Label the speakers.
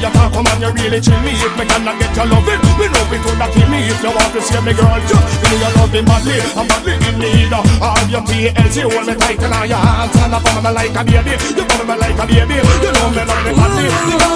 Speaker 1: you talk, come on, you really chill me. If me cannot get your loving, me know it would kill me If you want to see me girl, just give me your loving badly I'm badly in need of your TLC Hold me tight in your hands And I come me like a baby. You come me like a baby. You know me love me badly